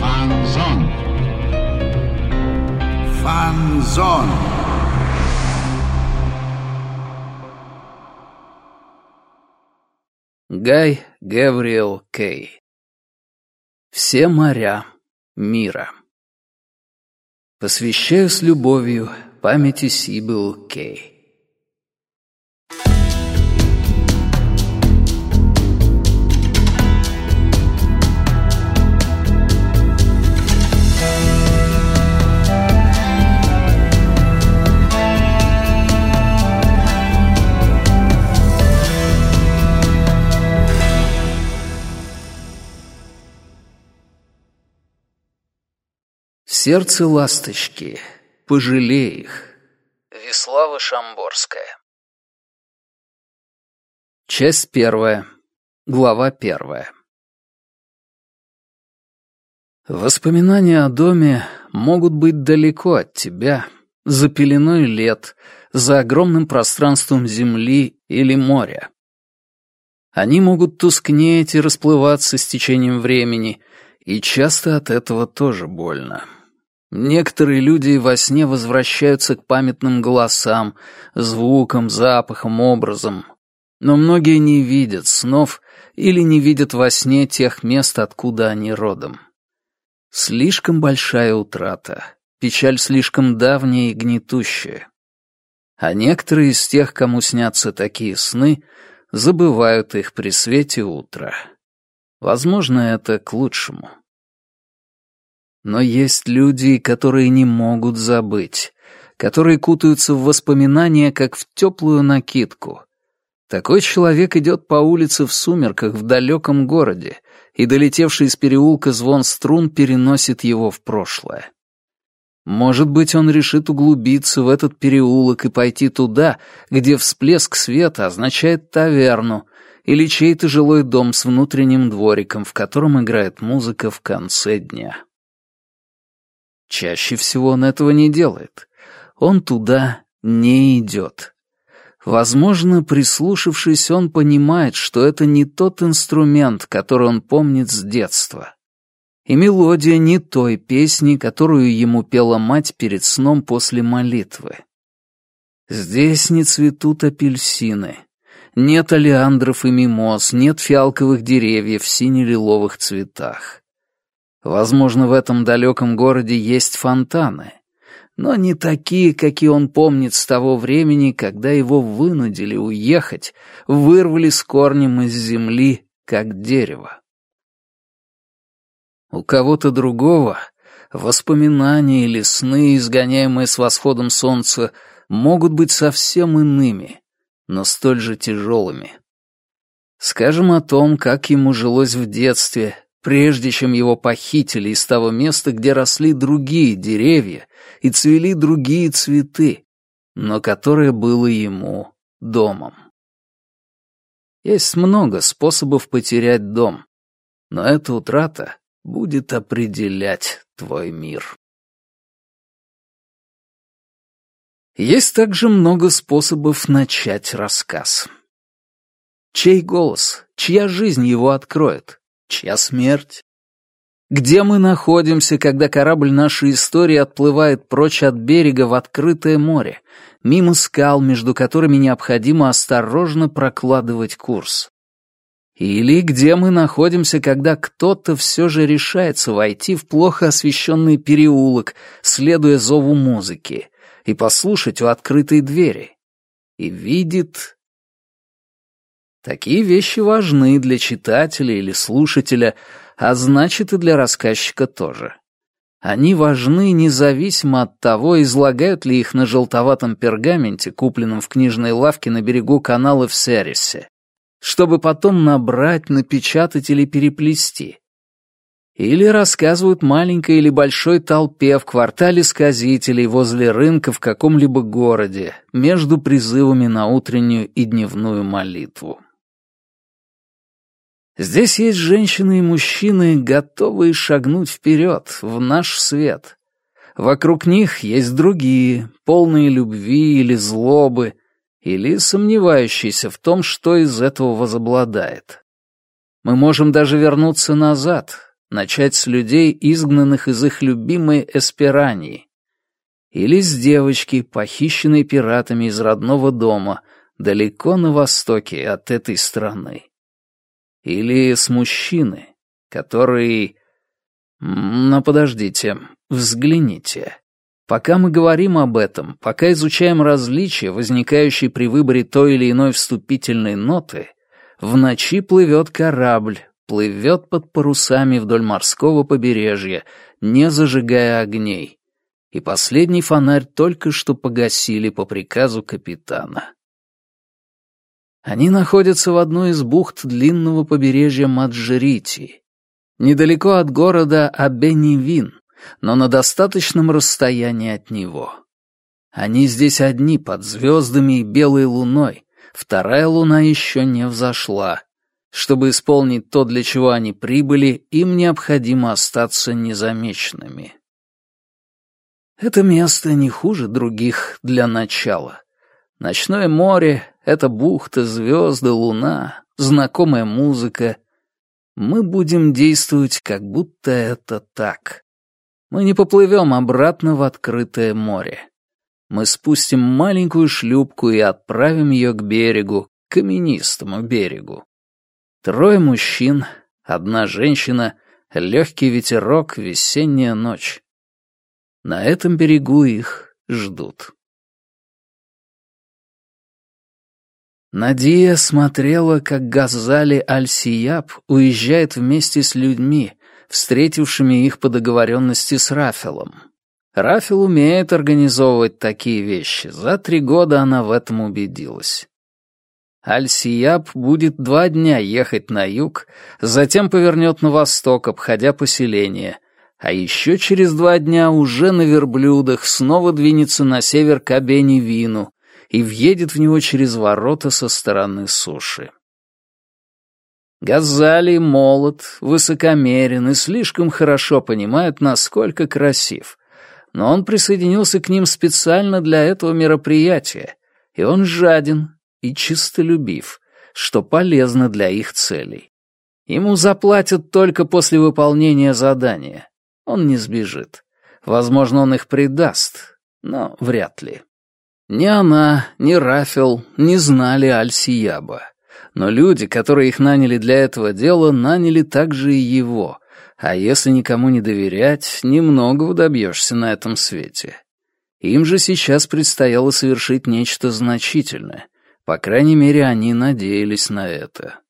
Фанзон. Фанзон. Гай Гавриэл Кей. Все моря мира. Посвящаю с любовью памяти Сибил Кей. Сердце ласточки, пожалей их. Веслава Шамборская. Часть первая. Глава первая. Воспоминания о доме могут быть далеко от тебя, за пеленой лет, за огромным пространством земли или моря. Они могут тускнеть и расплываться с течением времени, и часто от этого тоже больно. Некоторые люди во сне возвращаются к памятным голосам, звукам, запахам, образам. Но многие не видят снов или не видят во сне тех мест, откуда они родом. Слишком большая утрата, печаль слишком давняя и гнетущая. А некоторые из тех, кому снятся такие сны, забывают их при свете утра. Возможно, это к лучшему. Но есть люди, которые не могут забыть, которые кутаются в воспоминания, как в теплую накидку. Такой человек идет по улице в сумерках в далеком городе, и долетевший из переулка звон струн переносит его в прошлое. Может быть, он решит углубиться в этот переулок и пойти туда, где всплеск света означает таверну или чей-то жилой дом с внутренним двориком, в котором играет музыка в конце дня. Чаще всего он этого не делает. Он туда не идет. Возможно, прислушавшись, он понимает, что это не тот инструмент, который он помнит с детства. И мелодия не той песни, которую ему пела мать перед сном после молитвы. Здесь не цветут апельсины. Нет олеандров и мимоз, нет фиалковых деревьев в сине-лиловых цветах. Возможно, в этом далеком городе есть фонтаны, но не такие, какие он помнит с того времени, когда его вынудили уехать, вырвали с корнем из земли, как дерево. У кого-то другого воспоминания или сны, изгоняемые с восходом солнца, могут быть совсем иными, но столь же тяжелыми. Скажем о том, как ему жилось в детстве, прежде чем его похитили из того места, где росли другие деревья и цвели другие цветы, но которое было ему домом. Есть много способов потерять дом, но эта утрата будет определять твой мир. Есть также много способов начать рассказ. Чей голос, чья жизнь его откроет? Чья смерть? Где мы находимся, когда корабль нашей истории отплывает прочь от берега в открытое море, мимо скал, между которыми необходимо осторожно прокладывать курс? Или где мы находимся, когда кто-то все же решается войти в плохо освещенный переулок, следуя зову музыки, и послушать у открытой двери, и видит Такие вещи важны для читателя или слушателя, а значит и для рассказчика тоже. Они важны независимо от того, излагают ли их на желтоватом пергаменте, купленном в книжной лавке на берегу канала в Серисе, чтобы потом набрать, напечатать или переплести. Или рассказывают маленькой или большой толпе в квартале сказителей возле рынка в каком-либо городе, между призывами на утреннюю и дневную молитву. Здесь есть женщины и мужчины, готовые шагнуть вперед, в наш свет. Вокруг них есть другие, полные любви или злобы, или сомневающиеся в том, что из этого возобладает. Мы можем даже вернуться назад, начать с людей, изгнанных из их любимой Эсперании. Или с девочки, похищенной пиратами из родного дома, далеко на востоке от этой страны. Или с мужчины, который... Но подождите, взгляните. Пока мы говорим об этом, пока изучаем различия, возникающие при выборе той или иной вступительной ноты, в ночи плывет корабль, плывет под парусами вдоль морского побережья, не зажигая огней. И последний фонарь только что погасили по приказу капитана. Они находятся в одной из бухт длинного побережья Маджерити, недалеко от города Абенивин, но на достаточном расстоянии от него. Они здесь одни под звездами и белой луной, вторая луна еще не взошла, чтобы исполнить то, для чего они прибыли, им необходимо остаться незамеченными. Это место не хуже других для начала. Ночное море — это бухта, звезды, луна, знакомая музыка. Мы будем действовать, как будто это так. Мы не поплывем обратно в открытое море. Мы спустим маленькую шлюпку и отправим ее к берегу, к каменистому берегу. Трое мужчин, одна женщина, легкий ветерок, весенняя ночь. На этом берегу их ждут. Надия смотрела, как Газали Аль-Сияб уезжает вместе с людьми, встретившими их по договоренности с Рафелом. Рафел умеет организовывать такие вещи. За три года она в этом убедилась. Аль-Сияб будет два дня ехать на юг, затем повернет на восток, обходя поселение, а еще через два дня уже на верблюдах снова двинется на север к Абени-Вину и въедет в него через ворота со стороны суши. Газали молод, высокомерен и слишком хорошо понимает, насколько красив. Но он присоединился к ним специально для этого мероприятия, и он жаден, и чистолюбив, что полезно для их целей. Ему заплатят только после выполнения задания. Он не сбежит. Возможно, он их предаст, но вряд ли. Ни она, ни Рафел не знали Аль-Сияба. Но люди, которые их наняли для этого дела, наняли также и его. А если никому не доверять, немногого добьешься на этом свете. Им же сейчас предстояло совершить нечто значительное, по крайней мере, они надеялись на это.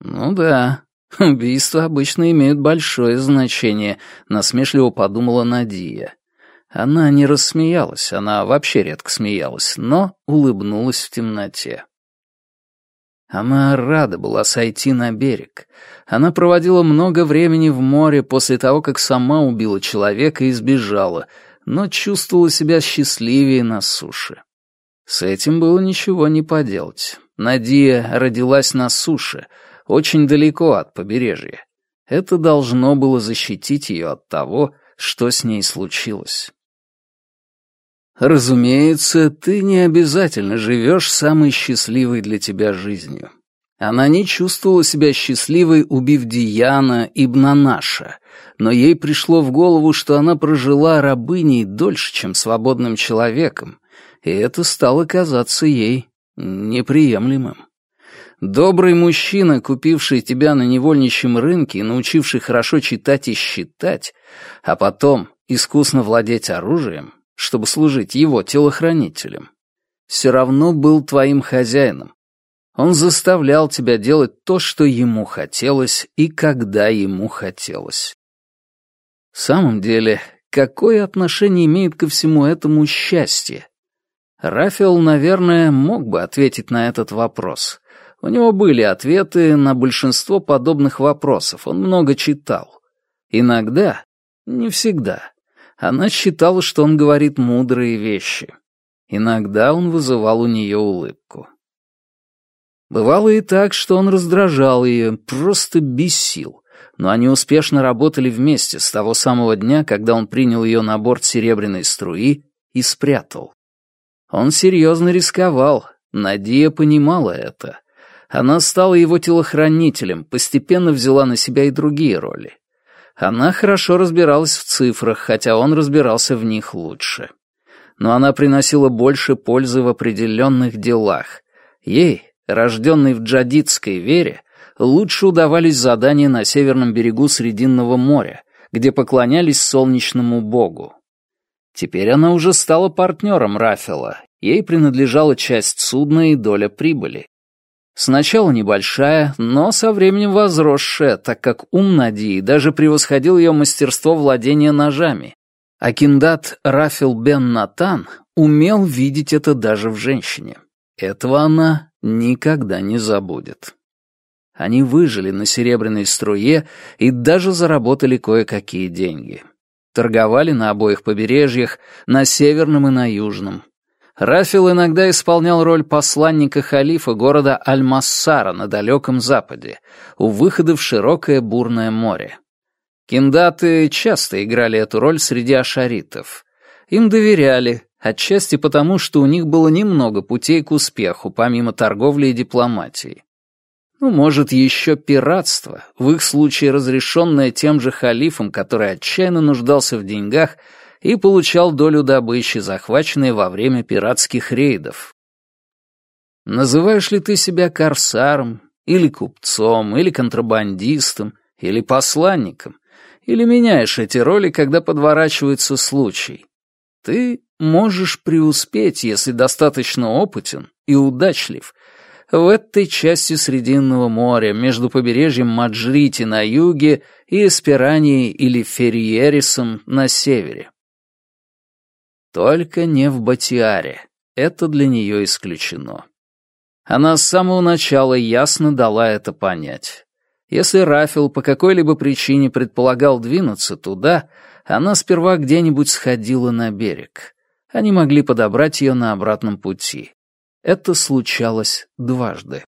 «Ну да, убийства обычно имеют большое значение», — насмешливо подумала Надия. Она не рассмеялась, она вообще редко смеялась, но улыбнулась в темноте. Она рада была сойти на берег. Она проводила много времени в море после того, как сама убила человека и сбежала, но чувствовала себя счастливее на суше. С этим было ничего не поделать. Надия родилась на суше, очень далеко от побережья. Это должно было защитить ее от того, что с ней случилось. Разумеется, ты не обязательно живешь самой счастливой для тебя жизнью. Она не чувствовала себя счастливой, убив Дияна и Бнанаша, но ей пришло в голову, что она прожила рабыней дольше, чем свободным человеком, и это стало казаться ей неприемлемым. Добрый мужчина, купивший тебя на невольничьем рынке и научивший хорошо читать и считать, а потом искусно владеть оружием, чтобы служить его телохранителем, все равно был твоим хозяином. Он заставлял тебя делать то, что ему хотелось и когда ему хотелось. В самом деле, какое отношение имеет ко всему этому счастье? Рафаэл, наверное, мог бы ответить на этот вопрос. У него были ответы на большинство подобных вопросов, он много читал. Иногда, не всегда, она считала, что он говорит мудрые вещи. Иногда он вызывал у нее улыбку. Бывало и так, что он раздражал ее, просто бесил, но они успешно работали вместе с того самого дня, когда он принял ее на борт серебряной струи и спрятал. Он серьезно рисковал, Надия понимала это. Она стала его телохранителем, постепенно взяла на себя и другие роли. Она хорошо разбиралась в цифрах, хотя он разбирался в них лучше. Но она приносила больше пользы в определенных делах. Ей, рожденной в джадитской вере, лучше удавались задания на северном берегу Срединного моря, где поклонялись солнечному богу. Теперь она уже стала партнером Рафела, ей принадлежала часть судна и доля прибыли. Сначала небольшая, но со временем возросшая, так как ум Надии даже превосходил ее мастерство владения ножами. А киндат Рафил бен Натан умел видеть это даже в женщине. Этого она никогда не забудет. Они выжили на серебряной струе и даже заработали кое-какие деньги. Торговали на обоих побережьях, на северном и на южном. Рафил иногда исполнял роль посланника халифа города Аль-Массара на далеком западе, у выхода в широкое бурное море. Киндаты часто играли эту роль среди ашаритов. Им доверяли, отчасти потому, что у них было немного путей к успеху, помимо торговли и дипломатии. Ну, может, еще пиратство, в их случае разрешенное тем же халифом, который отчаянно нуждался в деньгах и получал долю добычи, захваченной во время пиратских рейдов. Называешь ли ты себя корсаром, или купцом, или контрабандистом, или посланником, или меняешь эти роли, когда подворачивается случай? Ты можешь преуспеть, если достаточно опытен и удачлив, в этой части Срединного моря, между побережьем Маджрити на юге и Эсперанией или Ферриерисом на севере. Только не в Батиаре. Это для нее исключено. Она с самого начала ясно дала это понять. Если Рафил по какой-либо причине предполагал двинуться туда, она сперва где-нибудь сходила на берег. Они могли подобрать ее на обратном пути. Это случалось дважды.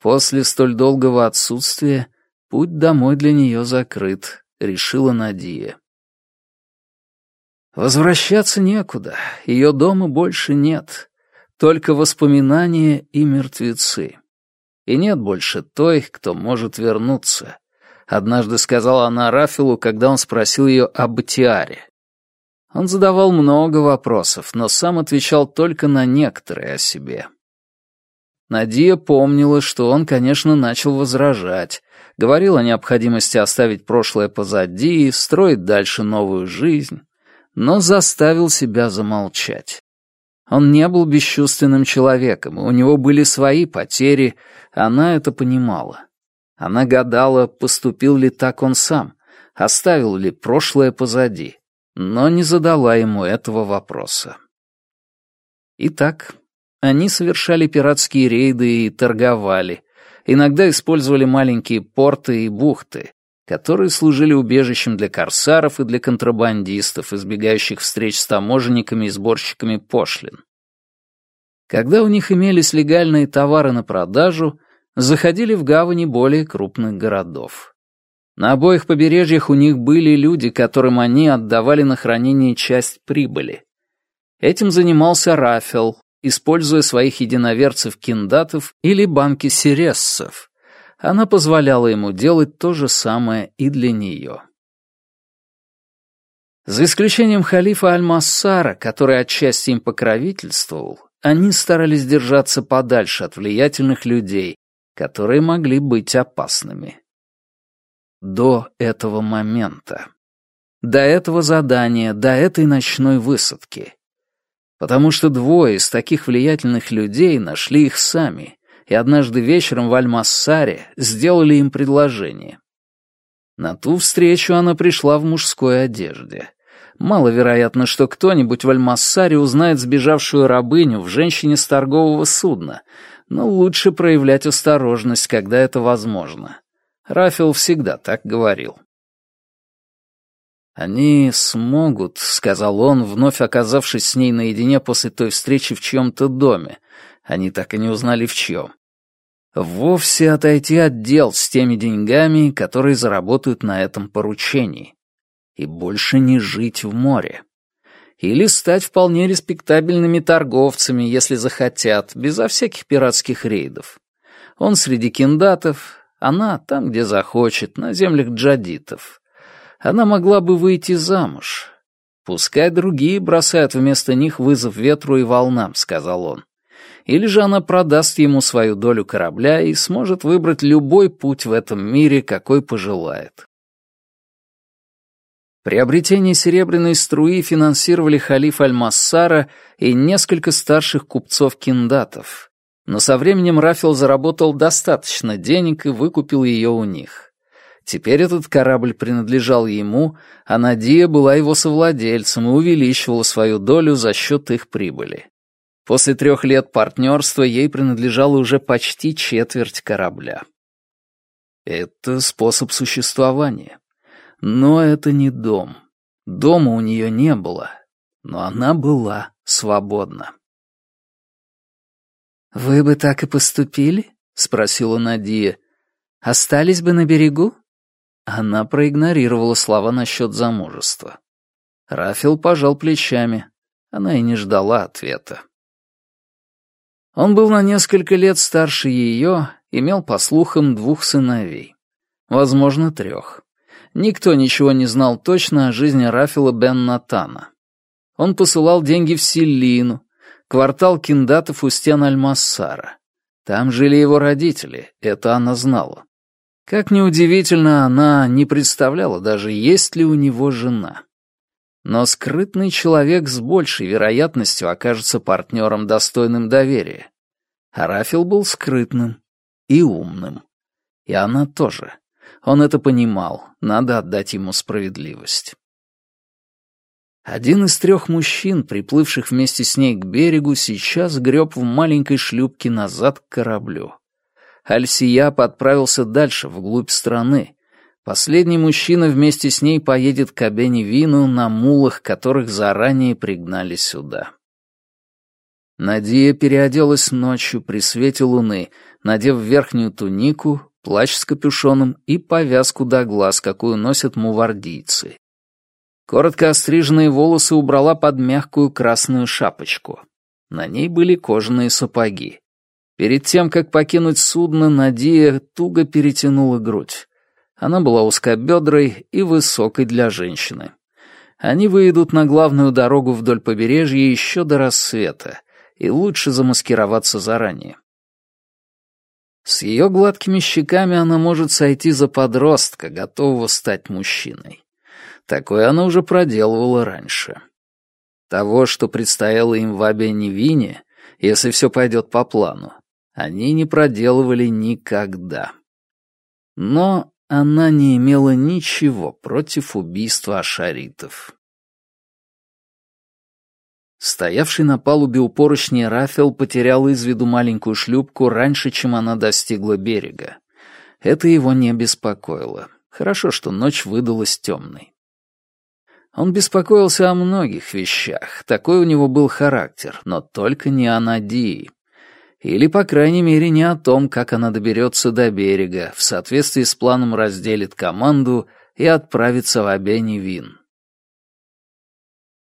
После столь долгого отсутствия путь домой для нее закрыт, решила Надия. Возвращаться некуда, ее дома больше нет, только воспоминания и мертвецы. И нет больше той, кто может вернуться. Однажды сказала она Рафилу, когда он спросил ее об Батиаре. Он задавал много вопросов, но сам отвечал только на некоторые о себе. Надия помнила, что он, конечно, начал возражать, говорил о необходимости оставить прошлое позади и строить дальше новую жизнь, но заставил себя замолчать. Он не был бесчувственным человеком, у него были свои потери, она это понимала. Она гадала, поступил ли так он сам, оставил ли прошлое позади но не задала ему этого вопроса. Итак, они совершали пиратские рейды и торговали, иногда использовали маленькие порты и бухты, которые служили убежищем для корсаров и для контрабандистов, избегающих встреч с таможенниками и сборщиками пошлин. Когда у них имелись легальные товары на продажу, заходили в гавани более крупных городов. На обоих побережьях у них были люди, которым они отдавали на хранение часть прибыли. Этим занимался Рафел, используя своих единоверцев-киндатов или банки сирессов. Она позволяла ему делать то же самое и для нее. За исключением халифа Аль-Массара, который отчасти им покровительствовал, они старались держаться подальше от влиятельных людей, которые могли быть опасными до этого момента. До этого задания, до этой ночной высадки. Потому что двое из таких влиятельных людей нашли их сами, и однажды вечером в Альмассаре сделали им предложение. На ту встречу она пришла в мужской одежде. Маловероятно, что кто-нибудь в Альмассаре узнает сбежавшую рабыню в женщине с торгового судна, но лучше проявлять осторожность, когда это возможно. Рафил всегда так говорил. «Они смогут», — сказал он, вновь оказавшись с ней наедине после той встречи в чьем-то доме. Они так и не узнали в чем. Вовсе отойти от дел с теми деньгами, которые заработают на этом поручении. И больше не жить в море. Или стать вполне респектабельными торговцами, если захотят, безо всяких пиратских рейдов. Он среди киндатов, она там, где захочет, на землях джадитов. Она могла бы выйти замуж. Пускай другие бросают вместо них вызов ветру и волнам, сказал он. Или же она продаст ему свою долю корабля и сможет выбрать любой путь в этом мире, какой пожелает. Приобретение серебряной струи финансировали халиф Аль-Массара и несколько старших купцов-киндатов. Но со временем Рафил заработал достаточно денег и выкупил ее у них. Теперь этот корабль принадлежал ему, а Надия была его совладельцем и увеличивала свою долю за счет их прибыли. После трех лет партнерства ей принадлежала уже почти четверть корабля. Это способ существования. Но это не дом. Дома у нее не было, но она была свободна. «Вы бы так и поступили?» — спросила Надия. «Остались бы на берегу?» Она проигнорировала слова насчет замужества. Рафил пожал плечами. Она и не ждала ответа. Он был на несколько лет старше ее, имел, по слухам, двух сыновей. Возможно, трех. Никто ничего не знал точно о жизни Рафила бен Натана. Он посылал деньги в Селину, квартал киндатов у стен Аль-Массара. Там жили его родители, это она знала. Как неудивительно, она не представляла даже, есть ли у него жена. Но скрытный человек с большей вероятностью окажется партнером, достойным доверия. А Рафил был скрытным и умным. И она тоже. Он это понимал, надо отдать ему справедливость. Один из трех мужчин, приплывших вместе с ней к берегу, сейчас греб в маленькой шлюпке назад к кораблю. Альсияп отправился дальше, вглубь страны. Последний мужчина вместе с ней поедет к Абене-Вину на мулах, которых заранее пригнали сюда. Надия переоделась ночью при свете луны, надев верхнюю тунику, плащ с капюшоном и повязку до глаз, какую носят мувардийцы. Коротко остриженные волосы убрала под мягкую красную шапочку. На ней были кожаные сапоги. Перед тем, как покинуть судно, Надия туго перетянула грудь. Она была узкобедрой и высокой для женщины. Они выйдут на главную дорогу вдоль побережья еще до рассвета, и лучше замаскироваться заранее. С ее гладкими щеками она может сойти за подростка, готового стать мужчиной. Такое она уже проделывала раньше. Того, что предстояло им в Абе-Невине, если все пойдет по плану, они не проделывали никогда. Но она не имела ничего против убийства ашаритов. Стоявший на палубе у поручни Рафел потерял из виду маленькую шлюпку раньше, чем она достигла берега. Это его не беспокоило. Хорошо, что ночь выдалась темной. Он беспокоился о многих вещах, такой у него был характер, но только не о Надии. Или, по крайней мере, не о том, как она доберется до берега, в соответствии с планом разделит команду и отправится в Абени-Вин.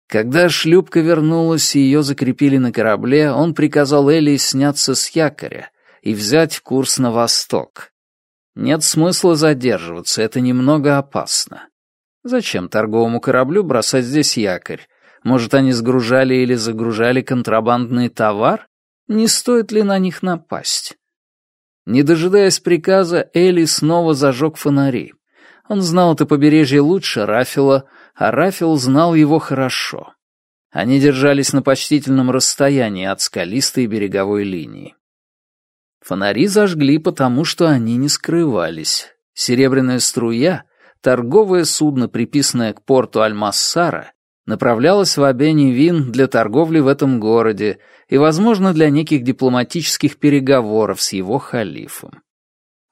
Когда шлюпка вернулась и ее закрепили на корабле, он приказал Элли сняться с якоря и взять курс на восток. Нет смысла задерживаться, это немного опасно. Зачем торговому кораблю бросать здесь якорь? Может, они сгружали или загружали контрабандный товар? Не стоит ли на них напасть? Не дожидаясь приказа, Элли снова зажег фонари. Он знал это побережье лучше Рафила, а Рафил знал его хорошо. Они держались на почтительном расстоянии от скалистой береговой линии. Фонари зажгли, потому что они не скрывались. Серебряная струя, торговое судно, приписанное к порту Аль-Массара, направлялось в Абени-Вин для торговли в этом городе и, возможно, для неких дипломатических переговоров с его халифом.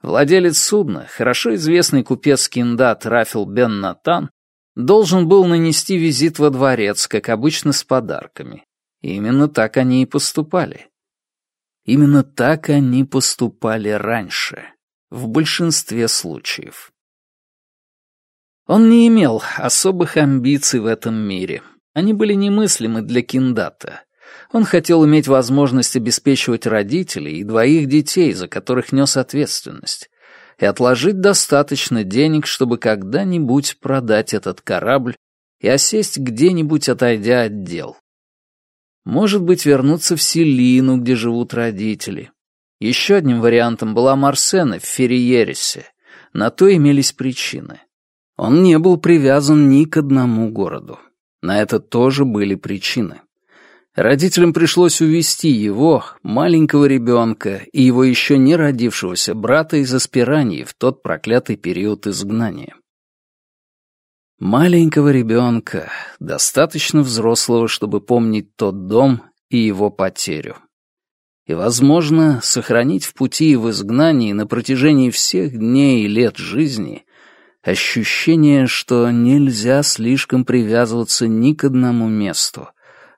Владелец судна, хорошо известный купец Киндат Рафил бен Натан, должен был нанести визит во дворец, как обычно, с подарками. И именно так они и поступали. Именно так они поступали раньше, в большинстве случаев. Он не имел особых амбиций в этом мире. Они были немыслимы для Киндата. Он хотел иметь возможность обеспечивать родителей и двоих детей, за которых нес ответственность, и отложить достаточно денег, чтобы когда-нибудь продать этот корабль и осесть где-нибудь, отойдя от дел. Может быть, вернуться в Селину, где живут родители. Еще одним вариантом была Марсена в Ферриересе. На то имелись причины. Он не был привязан ни к одному городу. На это тоже были причины. Родителям пришлось увести его, маленького ребенка, и его еще не родившегося брата из Аспирании в тот проклятый период изгнания. Маленького ребенка, достаточно взрослого, чтобы помнить тот дом и его потерю. И, возможно, сохранить в пути и в изгнании на протяжении всех дней и лет жизни ощущение, что нельзя слишком привязываться ни к одному месту,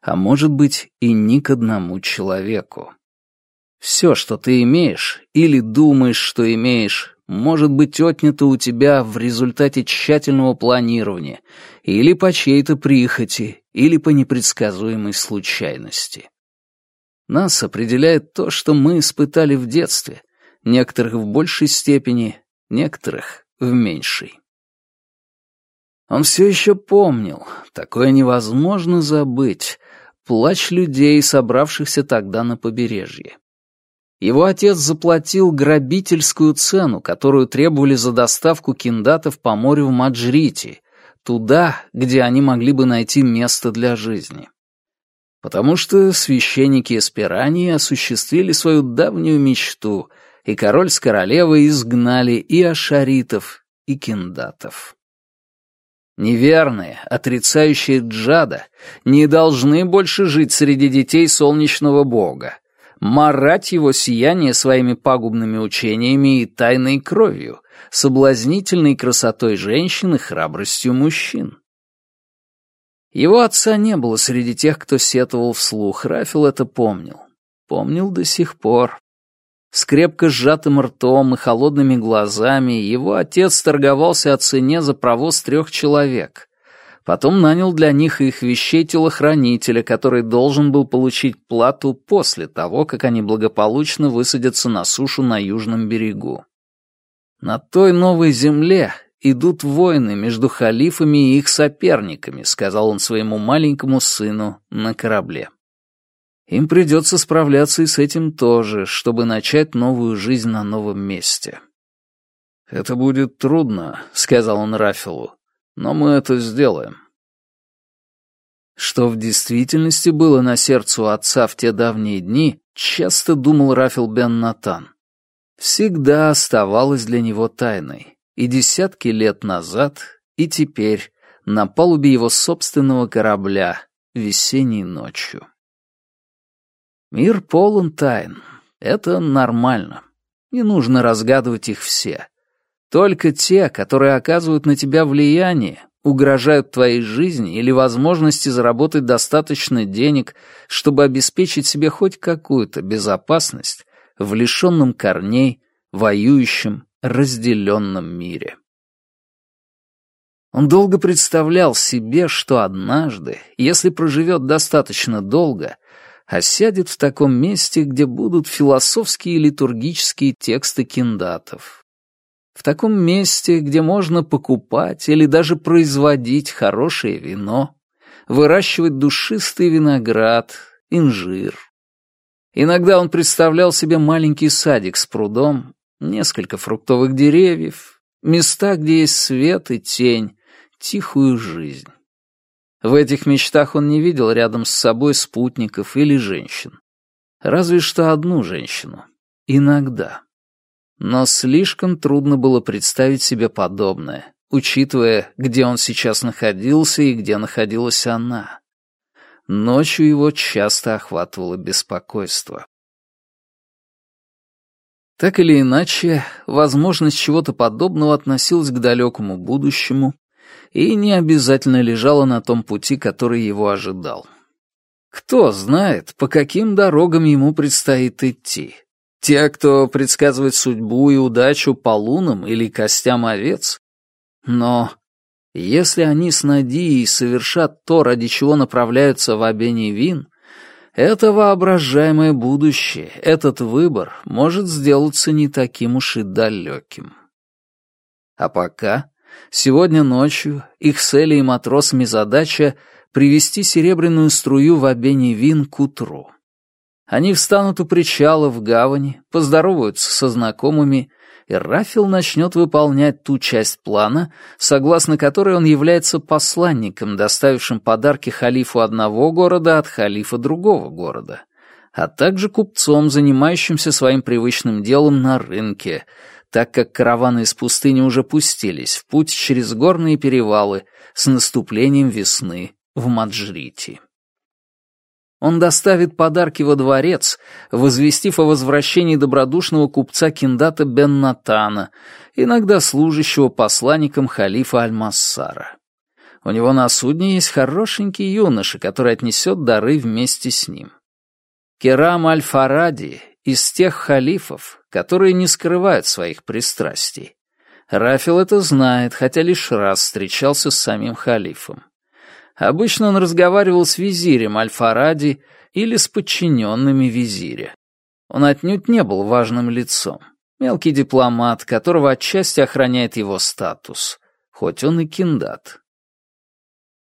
а может быть и ни к одному человеку. Все, что ты имеешь или думаешь, что имеешь, может быть отнято у тебя в результате тщательного планирования или по чьей-то прихоти, или по непредсказуемой случайности. Нас определяет то, что мы испытали в детстве, некоторых в большей степени, некоторых в меньшей. Он все еще помнил, такое невозможно забыть, плач людей, собравшихся тогда на побережье. Его отец заплатил грабительскую цену, которую требовали за доставку киндатов по морю в Маджрите, туда, где они могли бы найти место для жизни. Потому что священники Эсперании осуществили свою давнюю мечту, и король с королевой изгнали и ашаритов, и киндатов. Неверные, отрицающие Джада, не должны больше жить среди детей солнечного бога, марать его сияние своими пагубными учениями и тайной кровью, соблазнительной красотой женщин и храбростью мужчин. Его отца не было среди тех, кто сетовал вслух, Рафил это помнил. Помнил до сих пор. С крепко сжатым ртом и холодными глазами его отец торговался о цене за провоз трех человек. Потом нанял для них их вещей телохранителя, который должен был получить плату после того, как они благополучно высадятся на сушу на южном берегу. На той новой земле идут войны между халифами и их соперниками, сказал он своему маленькому сыну на корабле. Им придется справляться и с этим тоже, чтобы начать новую жизнь на новом месте. «Это будет трудно», — сказал он Рафилу, — «но мы это сделаем». Что в действительности было на сердце у отца в те давние дни, часто думал Рафил бен Натан. Всегда оставалось для него тайной, и десятки лет назад, и теперь, на палубе его собственного корабля, весенней ночью. Мир полон тайн. Это нормально. Не нужно разгадывать их все. Только те, которые оказывают на тебя влияние, угрожают твоей жизни или возможности заработать достаточно денег, чтобы обеспечить себе хоть какую-то безопасность в лишенном корней, воюющем, разделенном мире. Он долго представлял себе, что однажды, если проживет достаточно долго, а сядет в таком месте, где будут философские и литургические тексты киндатов. В таком месте, где можно покупать или даже производить хорошее вино, выращивать душистый виноград, инжир. Иногда он представлял себе маленький садик с прудом, несколько фруктовых деревьев, места, где есть свет и тень, тихую жизнь. В этих мечтах он не видел рядом с собой спутников или женщин. Разве что одну женщину. Иногда. Но слишком трудно было представить себе подобное, учитывая, где он сейчас находился и где находилась она. Ночью его часто охватывало беспокойство. Так или иначе, возможность чего-то подобного относилась к далекому будущему, и не обязательно лежала на том пути, который его ожидал. Кто знает, по каким дорогам ему предстоит идти. Те, кто предсказывает судьбу и удачу по лунам или костям овец. Но если они с Надией совершат то, ради чего направляются в Абеневин, Это воображаемое будущее, этот выбор может сделаться не таким уж и далеким. А пока, сегодня ночью, их с Элей и матросами задача привести серебряную струю в Абеневин к утру. Они встанут у причала в гавани, поздороваются со знакомыми и Рафил начнет выполнять ту часть плана, согласно которой он является посланником, доставившим подарки халифу одного города от халифа другого города, а также купцом, занимающимся своим привычным делом на рынке, так как караваны из пустыни уже пустились в путь через горные перевалы с наступлением весны в Маджрите. Он доставит подарки во дворец, возвестив о возвращении добродушного купца Киндата бен Натана, иногда служащего посланником халифа Аль-Массара. У него на судне есть хорошенький юноша, который отнесет дары вместе с ним. Керам Аль-Фаради из тех халифов, которые не скрывают своих пристрастий. Рафил это знает, хотя лишь раз встречался с самим халифом. Обычно он разговаривал с визирем Аль-Фаради или с подчиненными визиря. Он отнюдь не был важным лицом. Мелкий дипломат, которого отчасти охраняет его статус, хоть он и киндат.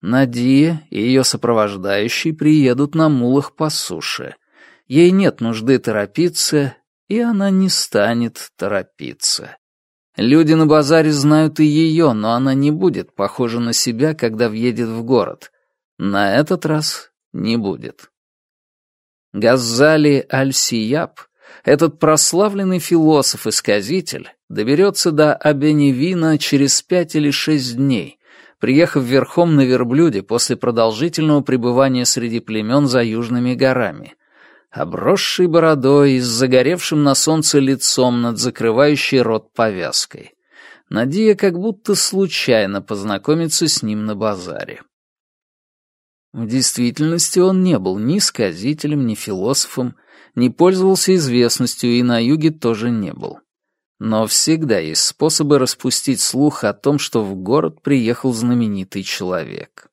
Надия и ее сопровождающие приедут на мулах по суше. Ей нет нужды торопиться, и она не станет торопиться. Люди на базаре знают и ее, но она не будет похожа на себя, когда въедет в город. На этот раз не будет. Газзали Аль-Сияб, этот прославленный философ и сказитель, доберется до Абеневина через пять или шесть дней, приехав верхом на верблюде после продолжительного пребывания среди племен за южными горами, обросший бородой и с загоревшим на солнце лицом над закрывающей рот повязкой. Надея как будто случайно познакомиться с ним на базаре. В действительности он не был ни сказителем, ни философом, не пользовался известностью и на юге тоже не был. Но всегда есть способы распустить слух о том, что в город приехал знаменитый человек.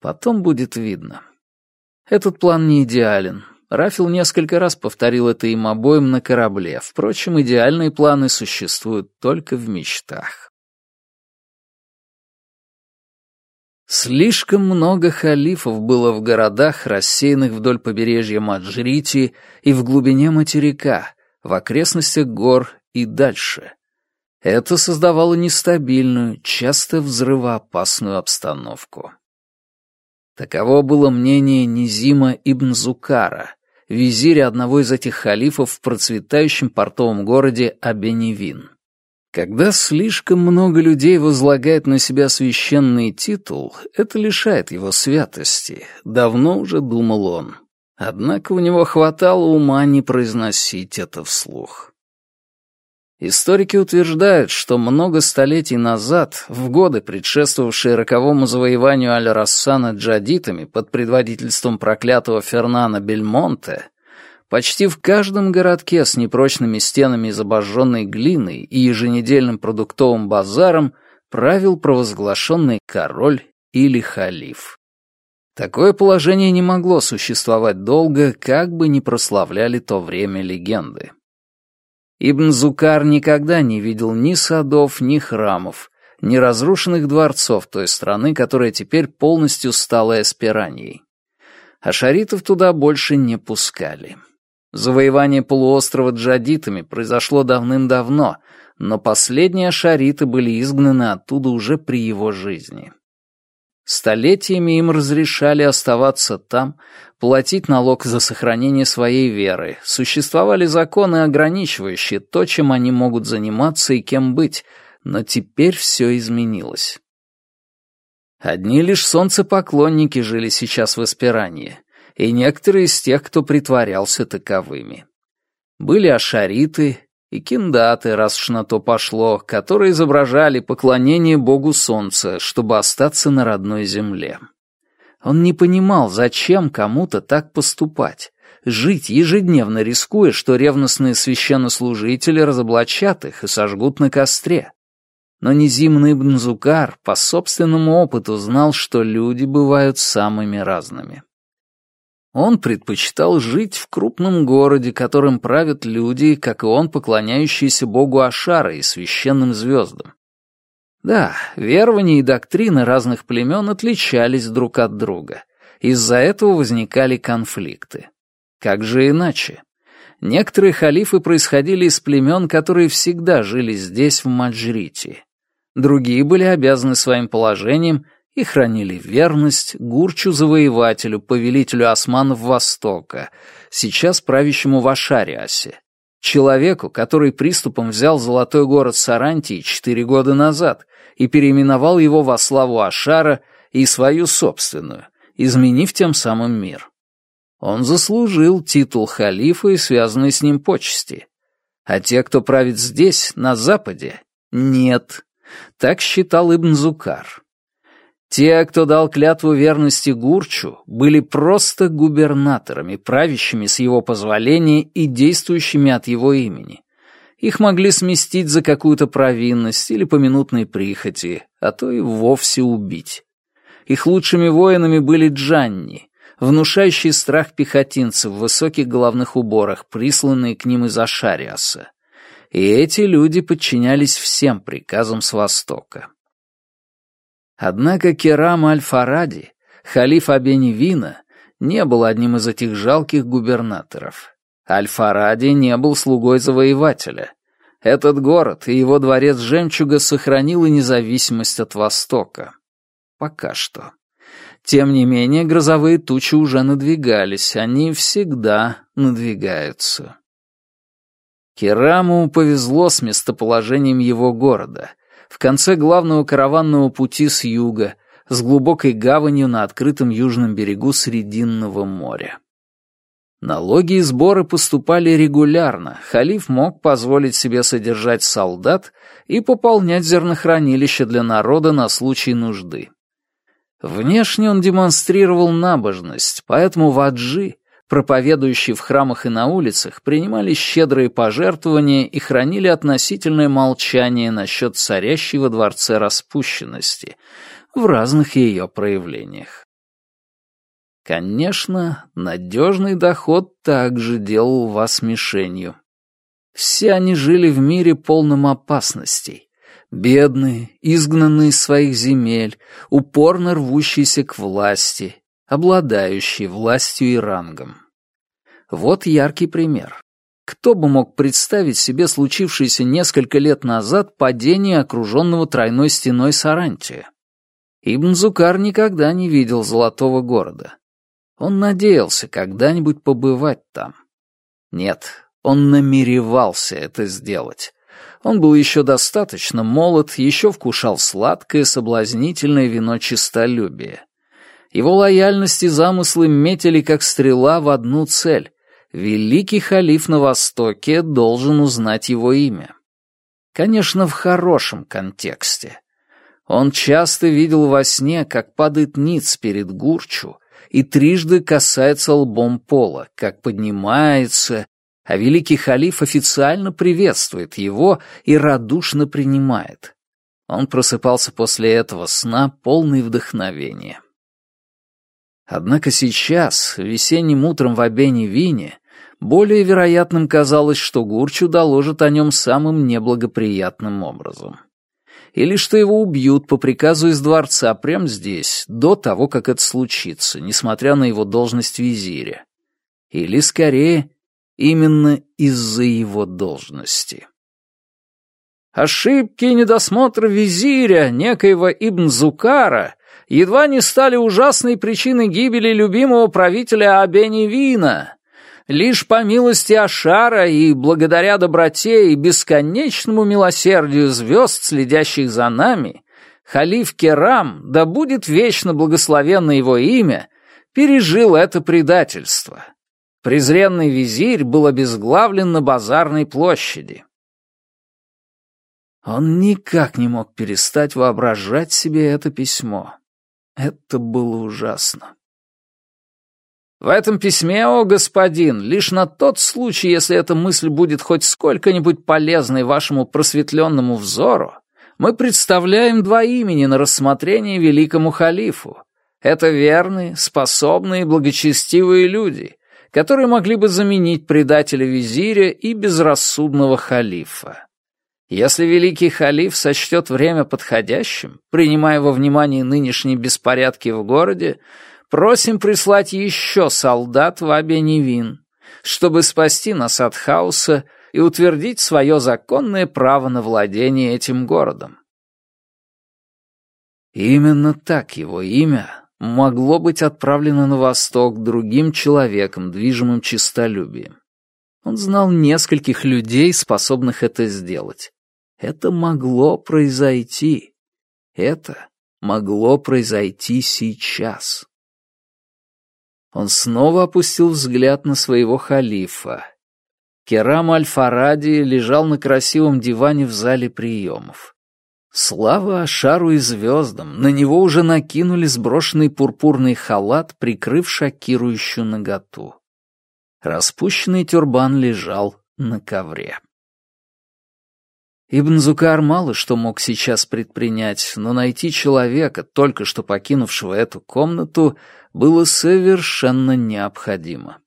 Потом будет видно. Этот план не идеален. Рафил несколько раз повторил это им обоим на корабле. Впрочем, идеальные планы существуют только в мечтах. Слишком много халифов было в городах, рассеянных вдоль побережья Маджрити и в глубине материка, в окрестностях гор и дальше. Это создавало нестабильную, часто взрывоопасную обстановку. Таково было мнение Низима ибн Зукара, визиря одного из этих халифов в процветающем портовом городе Абеневин. Когда слишком много людей возлагает на себя священный титул, это лишает его святости, давно уже думал он. Однако у него хватало ума не произносить это вслух. Историки утверждают, что много столетий назад, в годы, предшествовавшие роковому завоеванию Аль-Рассана джадитами под предводительством проклятого Фернана Бельмонте, почти в каждом городке с непрочными стенами из обожженной глины и еженедельным продуктовым базаром правил провозглашенный король или халиф. Такое положение не могло существовать долго, как бы ни прославляли то время легенды. Ибн Зукар никогда не видел ни садов, ни храмов, ни разрушенных дворцов той страны, которая теперь полностью стала эсперанией. А шаритов туда больше не пускали. Завоевание полуострова джадитами произошло давным-давно, но последние ашариты были изгнаны оттуда уже при его жизни. Столетиями им разрешали оставаться там, платить налог за сохранение своей веры, существовали законы, ограничивающие то, чем они могут заниматься и кем быть, но теперь все изменилось. Одни лишь солнцепоклонники жили сейчас в Эсперании, и некоторые из тех, кто притворялся таковыми. Были ашариты, и киндаты, раз уж на то пошло, которые изображали поклонение богу солнца, чтобы остаться на родной земле. Он не понимал, зачем кому-то так поступать, жить ежедневно рискуя, что ревностные священнослужители разоблачат их и сожгут на костре. Но незимный Бнзукар по собственному опыту знал, что люди бывают самыми разными. Он предпочитал жить в крупном городе, которым правят люди, как и он, поклоняющиеся богу Ашара и священным звездам. Да, верования и доктрины разных племен отличались друг от друга. Из-за этого возникали конфликты. Как же иначе? Некоторые халифы происходили из племен, которые всегда жили здесь, в Маджрите. Другие были обязаны своим положением и хранили верность Гурчу-завоевателю, повелителю османов Востока, сейчас правящему в Ашариасе, человеку, который приступом взял золотой город Сарантии четыре года назад и переименовал его во славу Ашара и свою собственную, изменив тем самым мир. Он заслужил титул халифа и связанные с ним почести. А те, кто правит здесь, на Западе, нет. Так считал Ибн Зукар. Те, кто дал клятву верности Гурчу, были просто губернаторами, правящими с его позволения и действующими от его имени. Их могли сместить за какую-то провинность или поминутной прихоти, а то и вовсе убить. Их лучшими воинами были Джанни, внушающие страх пехотинцы в высоких головных уборах, присланные к ним из Ашариаса. И эти люди подчинялись всем приказам с Востока. Однако Керам Аль-Фаради, халиф Абеневина, не был одним из этих жалких губернаторов. Аль-Фаради не был слугой завоевателя. Этот город и его дворец жемчуга сохранил и независимость от Востока. Пока что. Тем не менее, грозовые тучи уже надвигались, они всегда надвигаются. Кераму повезло с местоположением его города в конце главного караванного пути с юга, с глубокой гаванью на открытом южном берегу Срединного моря. Налоги и сборы поступали регулярно, халиф мог позволить себе содержать солдат и пополнять зернохранилища для народа на случай нужды. Внешне он демонстрировал набожность, поэтому ваджи, проповедующие в храмах и на улицах, принимали щедрые пожертвования и хранили относительное молчание насчет царящей во дворце распущенности в разных ее проявлениях. Конечно, надежный доход также делал вас мишенью. Все они жили в мире полном опасностей. Бедные, изгнанные из своих земель, упорно рвущиеся к власти, обладающие властью и рангом. Вот яркий пример. Кто бы мог представить себе случившееся несколько лет назад падение окруженного тройной стеной Сарантия? Ибн Зукар никогда не видел золотого города. Он надеялся когда-нибудь побывать там. Нет, он намеревался это сделать. Он был еще достаточно молод, еще вкушал сладкое, соблазнительное вино честолюбия. Его лояльность и замыслы метили, как стрела, в одну цель. Великий халиф на Востоке должен узнать его имя. Конечно, в хорошем контексте. Он часто видел во сне, как падает ниц перед Гурчу и трижды касается лбом пола, как поднимается, а великий халиф официально приветствует его и радушно принимает. Он просыпался после этого сна полный вдохновения. Однако сейчас, весенним утром в Абене-Вине, более вероятным казалось, что Гурчу доложит о нем самым неблагоприятным образом. Или что его убьют по приказу из дворца прямо здесь, до того, как это случится, несмотря на его должность визиря. Или, скорее, именно из-за его должности. Ошибки и недосмотр визиря, некоего Ибн Зукара, едва не стали ужасной причиной гибели любимого правителя Абени-Вина. Лишь по милости Ашара и благодаря доброте и бесконечному милосердию звезд, следящих за нами, халиф Керам, да будет вечно благословенно его имя, пережил это предательство. Презренный визирь был обезглавлен на базарной площади. Он никак не мог перестать воображать себе это письмо. Это было ужасно. В этом письме, о господин, лишь на тот случай, если эта мысль будет хоть сколько-нибудь полезной вашему просветленному взору, мы представляем два имени на рассмотрение великому халифу Это верные, способные, благочестивые люди, которые могли бы заменить предателя визиря и безрассудного халифа. Если великий халиф сочтет время подходящим, принимая во внимание нынешние беспорядки в городе, просим прислать еще солдат в Абеневин, чтобы спасти нас от хаоса и утвердить свое законное право на владение этим городом. Именно так его имя могло быть отправлено на восток другим человеком, движимым честолюбием. Он знал нескольких людей, способных это сделать. Это могло произойти. Это могло произойти сейчас. Он снова опустил взгляд на своего халифа. Керам Аль-Фаради лежал на красивом диване в зале приемов. Слава Ашару и звездам, на него уже накинули сброшенный пурпурный халат, прикрыв шокирующую наготу. Распущенный тюрбан лежал на ковре. Ибн Зукар мало что мог сейчас предпринять, но найти человека, только что покинувшего эту комнату, было совершенно необходимо.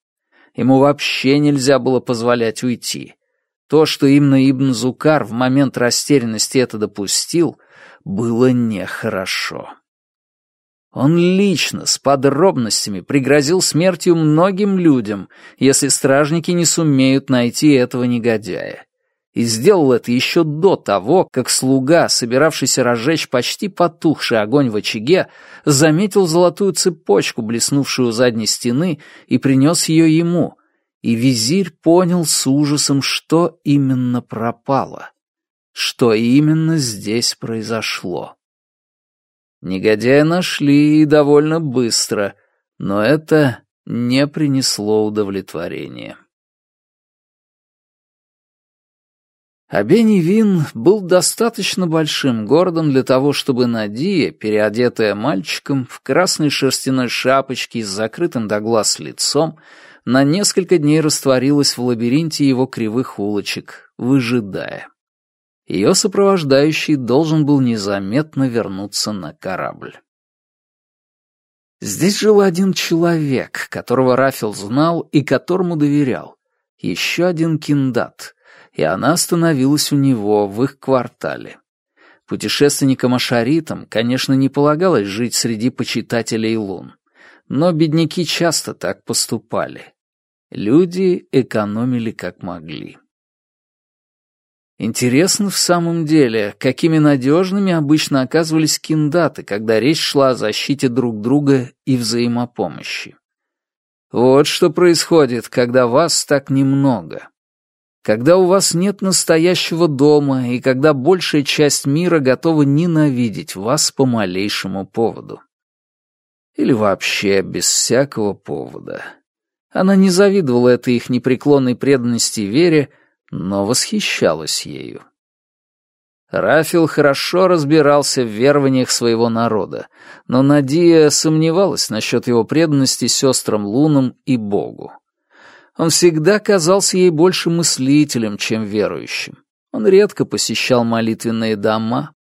Ему вообще нельзя было позволять уйти. То, что именно Ибн Зукар в момент растерянности это допустил, было нехорошо. Он лично, с подробностями, пригрозил смертью многим людям, если стражники не сумеют найти этого негодяя и сделал это еще до того, как слуга, собиравшийся разжечь почти потухший огонь в очаге, заметил золотую цепочку, блеснувшую у задней стены, и принес ее ему, и визирь понял с ужасом, что именно пропало, что именно здесь произошло. Негодяя нашли и довольно быстро, но это не принесло удовлетворения. Абенивин был достаточно большим городом для того, чтобы Надия, переодетая мальчиком, в красной шерстяной шапочке с закрытым до глаз лицом, на несколько дней растворилась в лабиринте его кривых улочек, выжидая. Ее сопровождающий должен был незаметно вернуться на корабль. Здесь жил один человек, которого Рафил знал и которому доверял. Еще один киндат — и она остановилась у него в их квартале. Путешественникам-ашаритам, конечно, не полагалось жить среди почитателей лун, но бедняки часто так поступали. Люди экономили как могли. Интересно в самом деле, какими надежными обычно оказывались киндаты, когда речь шла о защите друг друга и взаимопомощи. Вот что происходит, когда вас так немного когда у вас нет настоящего дома и когда большая часть мира готова ненавидеть вас по малейшему поводу. Или вообще без всякого повода. Она не завидовала этой их непреклонной преданности и вере, но восхищалась ею. Рафил хорошо разбирался в верованиях своего народа, но Надия сомневалась насчет его преданности сестрам Лунам и Богу. Он всегда казался ей больше мыслителем, чем верующим. Он редко посещал молитвенные дома.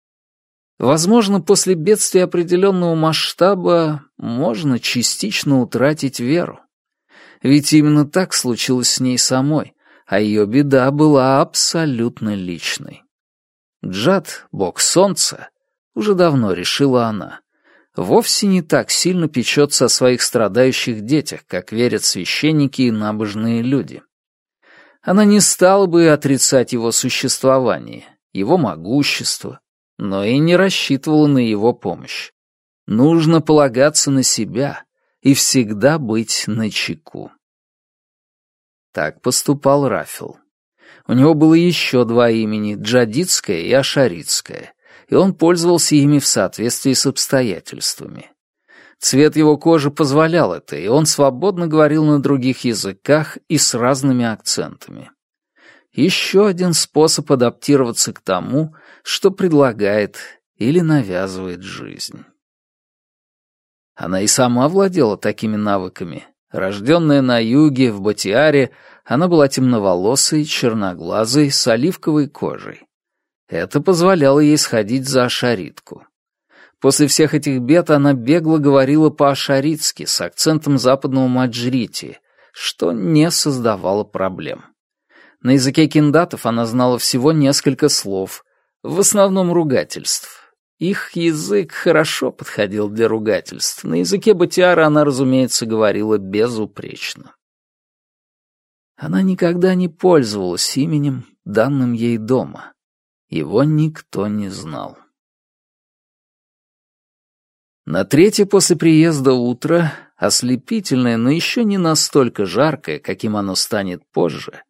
Возможно, после бедствия определенного масштаба можно частично утратить веру. Ведь именно так случилось с ней самой, а ее беда была абсолютно личной. Джад, бог солнца, уже давно решила она, вовсе не так сильно печется о своих страдающих детях, как верят священники и набожные люди. Она не стала бы отрицать его существование, его могущество, но и не рассчитывала на его помощь. Нужно полагаться на себя и всегда быть начеку. Так поступал Рафил. У него было еще два имени — Джадитское и Ашаритское, и он пользовался ими в соответствии с обстоятельствами. Цвет его кожи позволял это, и он свободно говорил на других языках и с разными акцентами. Еще один способ адаптироваться к тому, что предлагает или навязывает жизнь. Она и сама владела такими навыками. Рожденная на юге, в Батиаре, она была темноволосой, черноглазой, с оливковой кожей. Это позволяло ей сходить за шаритку. После всех этих бед она бегло говорила по-ашаритски с акцентом западного маджрити, что не создавало проблем. На языке киндатов она знала всего несколько слов, в основном ругательств. Их язык хорошо подходил для ругательств. На языке Батиара она, разумеется, говорила безупречно. Она никогда не пользовалась именем, данным ей дома. Его никто не знал. На третье после приезда утро, ослепительное, но еще не настолько жаркое, каким оно станет позже,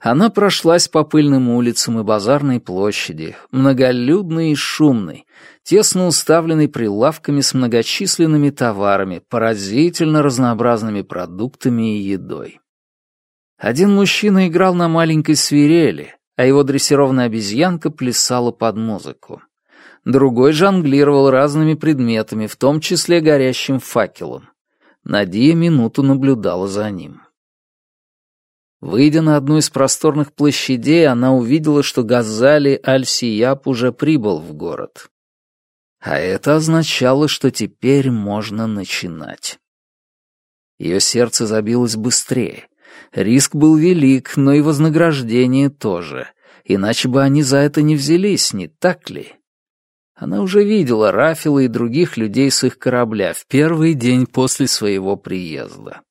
она прошлась по пыльным улицам и базарной площади, многолюдной и шумной, тесно уставленной прилавками с многочисленными товарами, поразительно разнообразными продуктами и едой. Один мужчина играл на маленькой свирели, а его дрессированная обезьянка плясала под музыку. Другой жонглировал разными предметами, в том числе горящим факелом. Надия минуту наблюдала за ним. Выйдя на одну из просторных площадей, она увидела, что Газали Аль-Сияб уже прибыл в город. А это означало, что теперь можно начинать. Ее сердце забилось быстрее. Риск был велик, но и вознаграждение тоже. Иначе бы они за это не взялись, не так ли? Она уже видела Рафила и других людей с их корабля в первый день после своего приезда.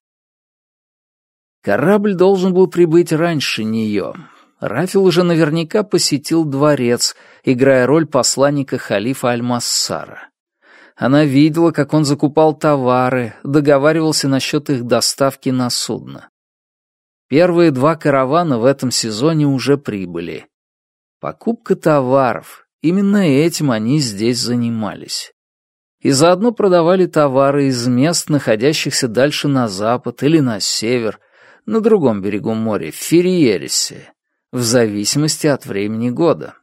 Корабль должен был прибыть раньше нее. Рафил уже наверняка посетил дворец, играя роль посланника халифа Аль-Массара. Она видела, как он закупал товары, договаривался насчет их доставки на судно. Первые два каравана в этом сезоне уже прибыли. Покупка товаров. Именно этим они здесь занимались. И заодно продавали товары из мест, находящихся дальше на запад или на север — на другом берегу моря, в Ферриересе, в зависимости от времени года.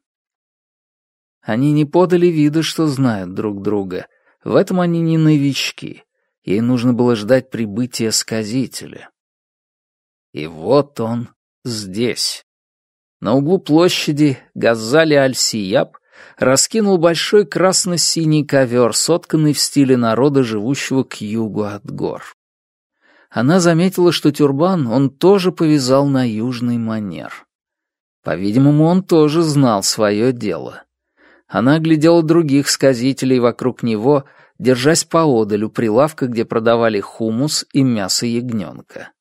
Они не подали вида, что знают друг друга. В этом они не новички. Ей нужно было ждать прибытия сказителя. И вот он здесь. На углу площади Газали Аль-Сияб раскинул большой красно-синий ковер, сотканный в стиле народа, живущего к югу от гор она заметила, что тюрбан он тоже повязал на южный манер. По-видимому, он тоже знал свое дело. Она глядела других сказителей вокруг него, держась поодаль у прилавка, где продавали хумус и мясо ягненка.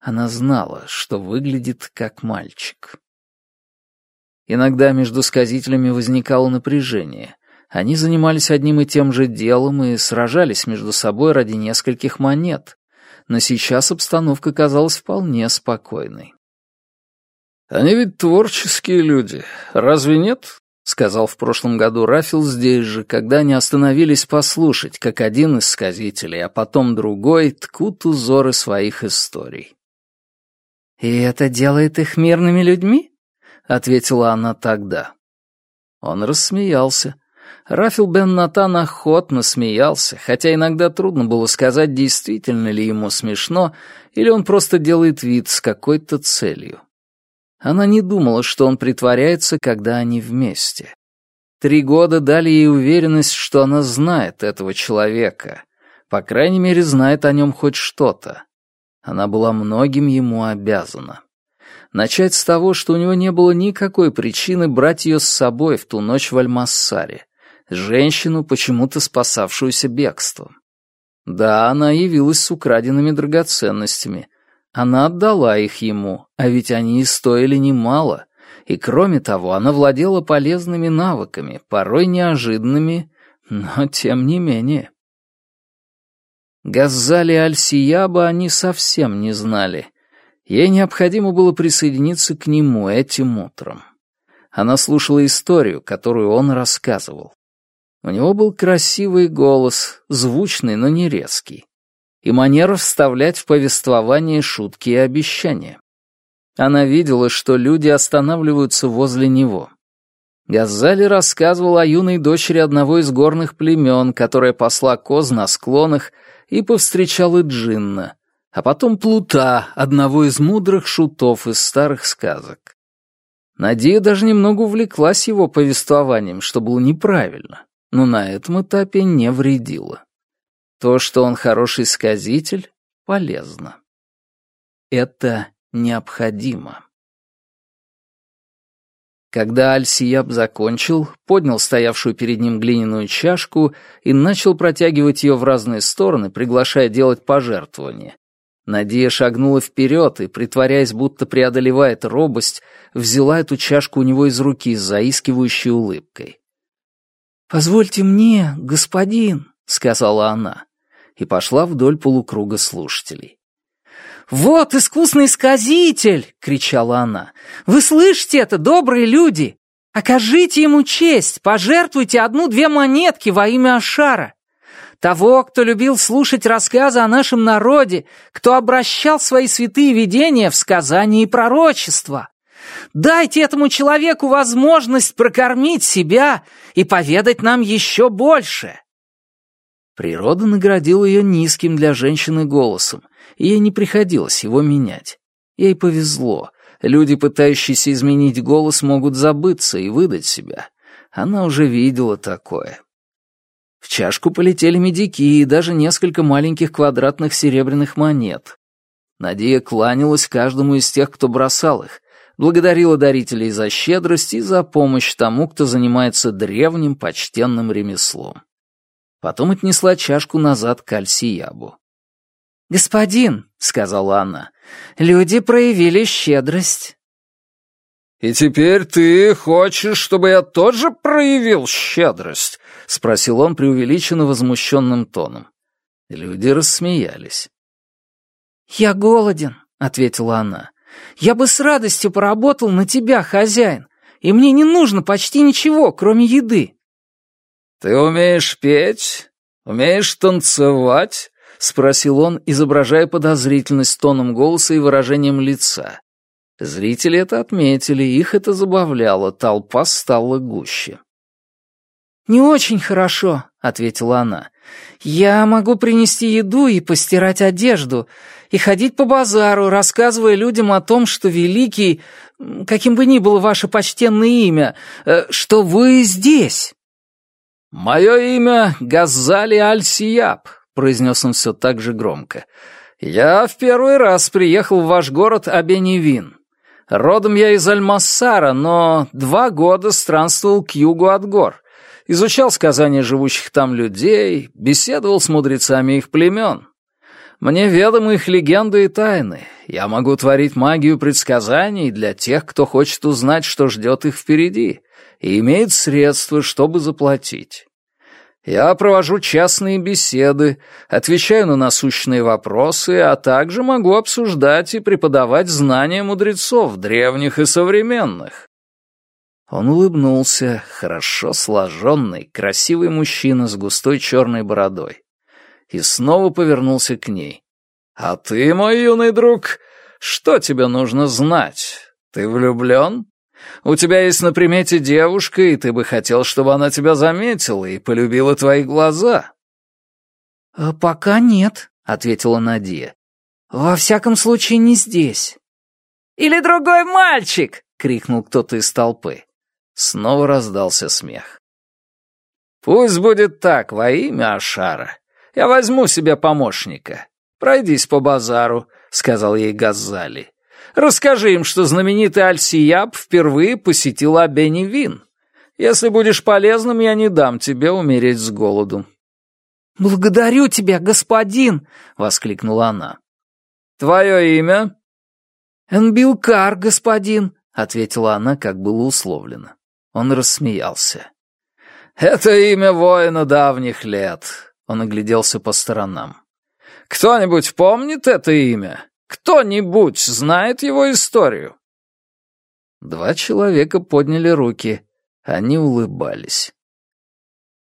Она знала, что выглядит как мальчик. Иногда между сказителями возникало напряжение. Они занимались одним и тем же делом и сражались между собой ради нескольких монет, но сейчас обстановка казалась вполне спокойной. «Они ведь творческие люди, разве нет?» — сказал в прошлом году Рафил здесь же, когда они остановились послушать, как один из сказителей, а потом другой ткут узоры своих историй. «И это делает их мирными людьми?» — ответила она тогда. Он рассмеялся. Рафил бен Натан охотно смеялся, хотя иногда трудно было сказать, действительно ли ему смешно, или он просто делает вид с какой-то целью. Она не думала, что он притворяется, когда они вместе. Три года дали ей уверенность, что она знает этого человека. По крайней мере, знает о нем хоть что-то. Она была многим ему обязана. Начать с того, что у него не было никакой причины брать ее с собой в ту ночь в Альмассаре женщину, почему-то спасавшуюся бегством. Да, она явилась с украденными драгоценностями. Она отдала их ему, а ведь они и стоили немало. И кроме того, она владела полезными навыками, порой неожиданными, но тем не менее. Газали Аль-Сияба они совсем не знали. Ей необходимо было присоединиться к нему этим утром. Она слушала историю, которую он рассказывал. У него был красивый голос, звучный, но не резкий, и манера вставлять в повествование шутки и обещания. Она видела, что люди останавливаются возле него. Газали рассказывал о юной дочери одного из горных племен, которая пасла коз на склонах и повстречала Джинна, а потом Плута, одного из мудрых шутов из старых сказок. Надия даже немного увлеклась его повествованием, что было неправильно. но на этом этапе не вредило. То, что он хороший сказитель, полезно. Это необходимо. Когда Аль-Сияб закончил, поднял стоявшую перед ним глиняную чашку и начал протягивать ее в разные стороны, приглашая делать пожертвования. Надия шагнула вперед и, притворяясь, будто преодолевает робость, взяла эту чашку у него из руки с заискивающей улыбкой. «Позвольте мне, господин», — сказала она, и пошла вдоль полукруга слушателей. «Вот искусный сказитель!» — кричала она. «Вы слышите это, добрые люди? Окажите ему честь, пожертвуйте одну-две монетки во имя Ашара. Того, кто любил слушать рассказы о нашем народе, кто обращал свои святые видения в сказания и пророчества. Дайте этому человеку возможность прокормить себя и поведать нам еще больше». Природа наградила ее низким для женщины голосом, ей не приходилось его менять. Ей повезло. Люди, пытающиеся изменить голос, могут забыться и выдать себя. Она уже видела такое. В чашку полетели медики и даже несколько маленьких квадратных серебряных монет. Надея кланялась каждому из тех, кто бросал их, благодарила дарителей за щедрость и за помощь тому, кто занимается древним почтенным ремеслом. Потом отнесла чашку назад к Альсиябу. «Господин», — сказала она, — «люди проявили щедрость». «И теперь ты хочешь, чтобы я тоже проявил щедрость?» — спросил он преувеличенно возмущенным тоном. Люди рассмеялись. «Я голоден», — ответила она. «Я бы с радостью поработал на тебя, хозяин, и мне не нужно почти ничего, кроме еды». «Ты умеешь петь? Умеешь танцевать?» — спросил он, изображая подозрительность тоном голоса и выражением лица. Зрители это отметили, их это забавляло, толпа стала гуще. «Не очень хорошо», — ответила она. «Я могу принести еду и постирать одежду, и ходить по базару, рассказывая людям о том, что великий, каким бы ни было ваше почтенное имя, э, что вы здесь». «Мое имя Газали Аль-Сияб», — произнес он все так же громко. «Я в первый раз приехал в ваш город Абеневин. Родом я из Альмассара, но два года странствовал к югу от гор» изучал сказания живущих там людей, беседовал с мудрецами их племен. Мне ведомы их легенды и тайны. Я могу творить магию предсказаний для тех, кто хочет узнать, что ждет их впереди, и имеет средства, чтобы заплатить. Я провожу частные беседы, отвечаю на насущные вопросы, а также могу обсуждать и преподавать знания мудрецов, древних и современных. Он улыбнулся, хорошо сложенный, красивый мужчина с густой черной бородой. И снова повернулся к ней. «А ты, мой юный друг, что тебе нужно знать? Ты влюблен? У тебя есть на примете девушка, и ты бы хотел, чтобы она тебя заметила и полюбила твои глаза?» «Э, «Пока нет», — ответила Надия. «Во всяком случае, не здесь». «Или другой мальчик!» — крикнул кто-то из толпы. Снова раздался смех. «Пусть будет так, во имя Ашара. Я возьму себе помощника. Пройдись по базару», — сказал ей Газали. «Расскажи им, что знаменитый Аль-Сияб впервые посетил Абеневин. Если будешь полезным, я не дам тебе умереть с голоду». «Благодарю тебя, господин!» — воскликнула она. «Твое имя?» «Энбилкар, господин», — ответила она, как было условлено. Он рассмеялся. «Это имя воина давних лет», — он огляделся по сторонам. «Кто-нибудь помнит это имя? Кто-нибудь знает его историю?» Два человека подняли руки. Они улыбались.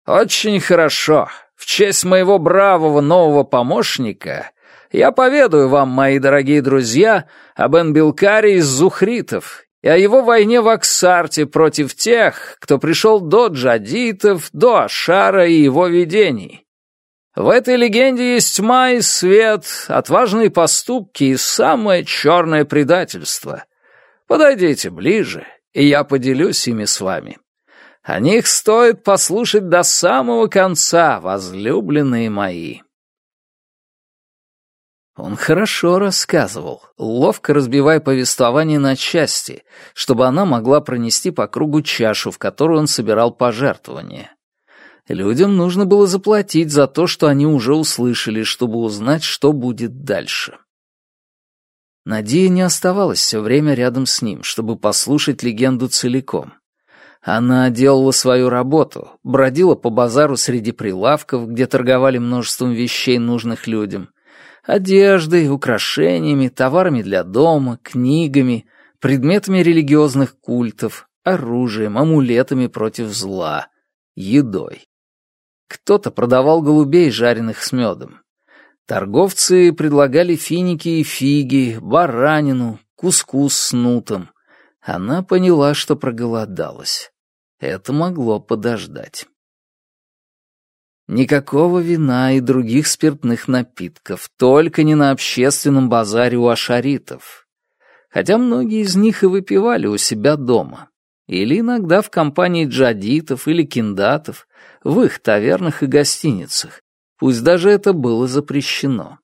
«Очень хорошо. В честь моего бравого нового помощника я поведаю вам, мои дорогие друзья, об Энбилкаре из Зухритов и о его войне в Аксарте против тех, кто пришел до джадитов, до Ашара и его видений. В этой легенде есть тьма и свет, отважные поступки и самое черное предательство. Подойдите ближе, и я поделюсь ими с вами. О них стоит послушать до самого конца, возлюбленные мои. Он хорошо рассказывал, ловко разбивая повествование на части, чтобы она могла пронести по кругу чашу, в которую он собирал пожертвования. Людям нужно было заплатить за то, что они уже услышали, чтобы узнать, что будет дальше. Надия не оставалась все время рядом с ним, чтобы послушать легенду целиком. Она делала свою работу, бродила по базару среди прилавков, где торговали множеством вещей, нужных людям, одеждой, украшениями, товарами для дома, книгами, предметами религиозных культов, оружием, амулетами против зла, едой. Кто-то продавал голубей, жареных с медом. Торговцы предлагали финики и фиги, баранину, кускус с нутом. Она поняла, что проголодалась. Это могло подождать. Никакого вина и других спиртных напитков, только не на общественном базаре у ашаритов. Хотя многие из них и выпивали у себя дома. Или иногда в компании джадитов или киндатов, в их тавернах и гостиницах, пусть даже это было запрещено.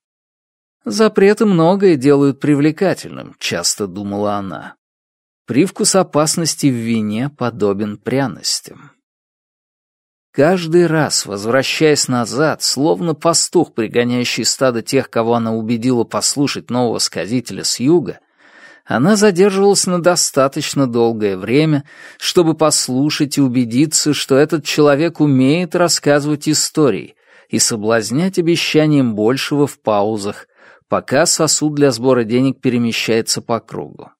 Запреты многое делают привлекательным, часто думала она. Привкус опасности в вине подобен пряностям. Каждый раз, возвращаясь назад, словно пастух, пригоняющий стадо тех, кого она убедила послушать нового сказителя с юга, она задерживалась на достаточно долгое время, чтобы послушать и убедиться, что этот человек умеет рассказывать истории и соблазнять обещанием большего в паузах, пока сосуд для сбора денег перемещается по кругу.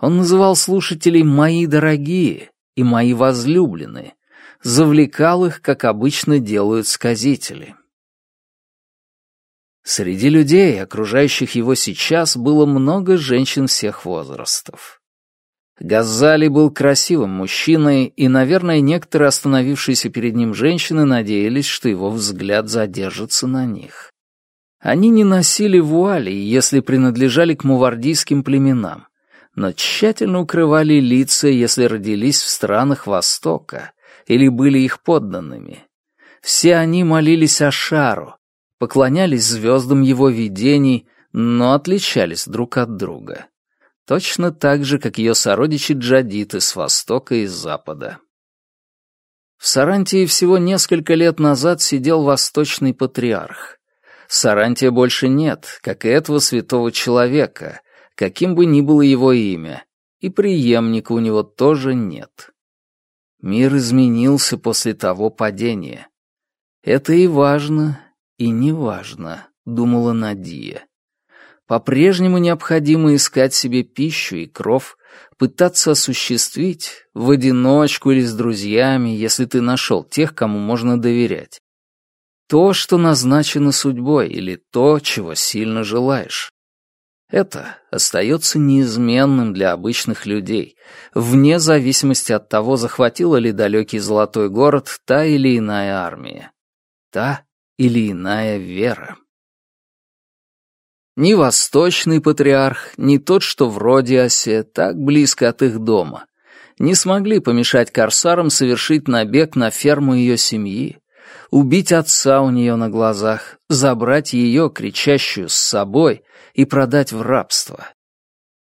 Он называл слушателей «мои дорогие» и «мои возлюбленные», завлекал их, как обычно делают сказители. Среди людей, окружающих его сейчас, было много женщин всех возрастов. Газали был красивым мужчиной, и, наверное, некоторые остановившиеся перед ним женщины надеялись, что его взгляд задержится на них. Они не носили вуали, если принадлежали к мувардийским племенам, но тщательно укрывали лица, если родились в странах Востока, или были их подданными. Все они молились Ашару, поклонялись звездам его видений, но отличались друг от друга. Точно так же, как ее сородичи-джадиты с востока и запада. В Сарантии всего несколько лет назад сидел восточный патриарх. Сарантия больше нет, как и этого святого человека, каким бы ни было его имя, и преемника у него тоже нет. Мир изменился после того падения. Это и важно, и не важно, думала Надия. По-прежнему необходимо искать себе пищу и кров, пытаться осуществить в одиночку или с друзьями, если ты нашел тех, кому можно доверять. То, что назначено судьбой, или то, чего сильно желаешь. Это остается неизменным для обычных людей, вне зависимости от того, захватила ли далекий золотой город та или иная армия, та или иная вера. Ни восточный патриарх, ни тот, что в Родиасе, так близко от их дома, не смогли помешать корсарам совершить набег на ферму ее семьи, убить отца у нее на глазах, забрать ее, кричащую, с собой — и продать в рабство.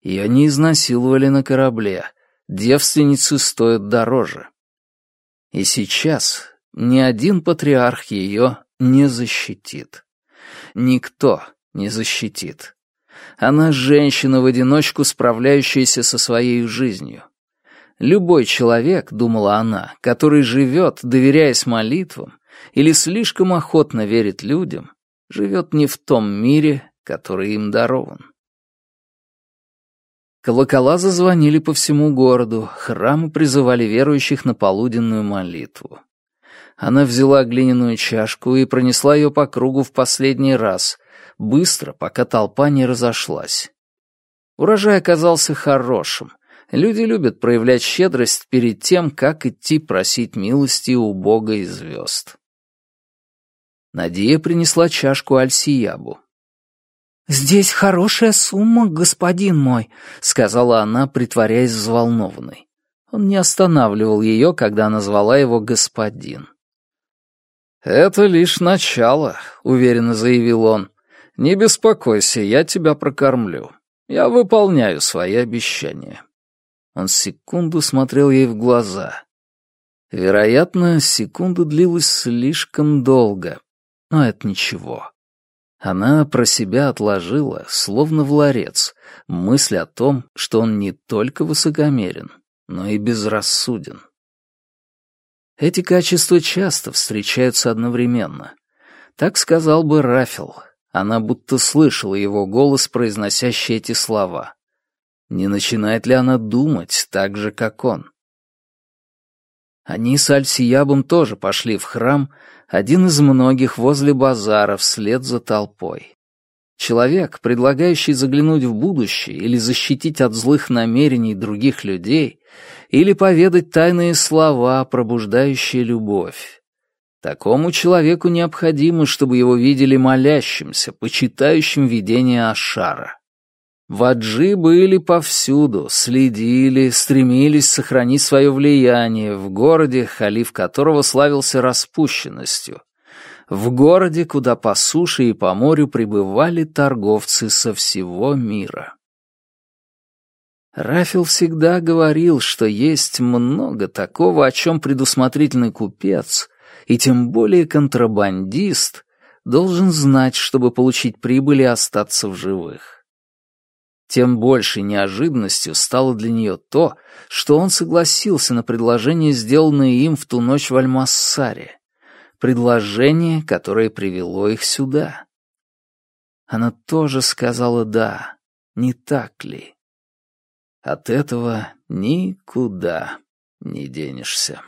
Ее не изнасиловали на корабле, девственницы стоят дороже. И сейчас ни один патриарх ее не защитит. Никто не защитит. Она женщина в одиночку, справляющаяся со своей жизнью. Любой человек, думала она, который живет, доверяясь молитвам, или слишком охотно верит людям, живет не в том мире, который им дарован. Колокола зазвонили по всему городу, храмы призывали верующих на полуденную молитву. Она взяла глиняную чашку и пронесла ее по кругу в последний раз, быстро, пока толпа не разошлась. Урожай оказался хорошим. Люди любят проявлять щедрость перед тем, как идти просить милости у Бога и звезд. Надия принесла чашку Альсиябу. «Здесь хорошая сумма, господин мой», — сказала она, притворяясь взволнованной. Он не останавливал ее, когда она звала его господин. «Это лишь начало», — уверенно заявил он. «Не беспокойся, я тебя прокормлю. Я выполняю свои обещания». Он секунду смотрел ей в глаза. Вероятно, секунда длилась слишком долго, но это ничего. Она про себя отложила, словно в ларец, мысль о том, что он не только высокомерен, но и безрассуден. Эти качества часто встречаются одновременно. Так сказал бы Рафил. Она будто слышала его голос, произносящий эти слова. Не начинает ли она думать так же, как он? Они с Альсиябом тоже пошли в храм, один из многих возле базара вслед за толпой. Человек, предлагающий заглянуть в будущее или защитить от злых намерений других людей, или поведать тайные слова, пробуждающие любовь. Такому человеку необходимо, чтобы его видели молящимся, почитающим видение Ашара. Ваджи были повсюду, следили, стремились сохранить свое влияние в городе, халиф которого славился распущенностью, в городе, куда по суше и по морю прибывали торговцы со всего мира. Рафил всегда говорил, что есть много такого, о чем предусмотрительный купец, и тем более контрабандист, должен знать, чтобы получить прибыль и остаться в живых. Тем большей неожиданностью стало для нее то, что он согласился на предложение, сделанное им в ту ночь в Альмассаре. Предложение, которое привело их сюда. Она тоже сказала «да», не так ли? От этого никуда не денешься.